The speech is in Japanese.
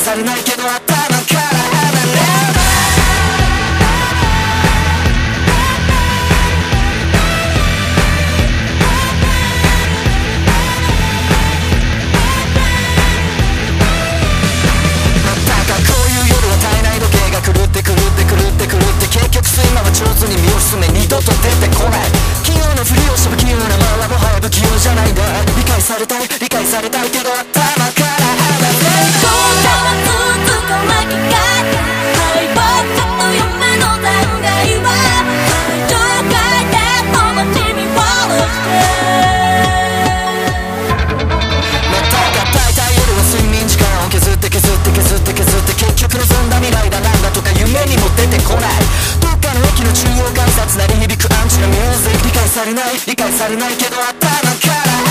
されないけどあった理解されない。けど頭から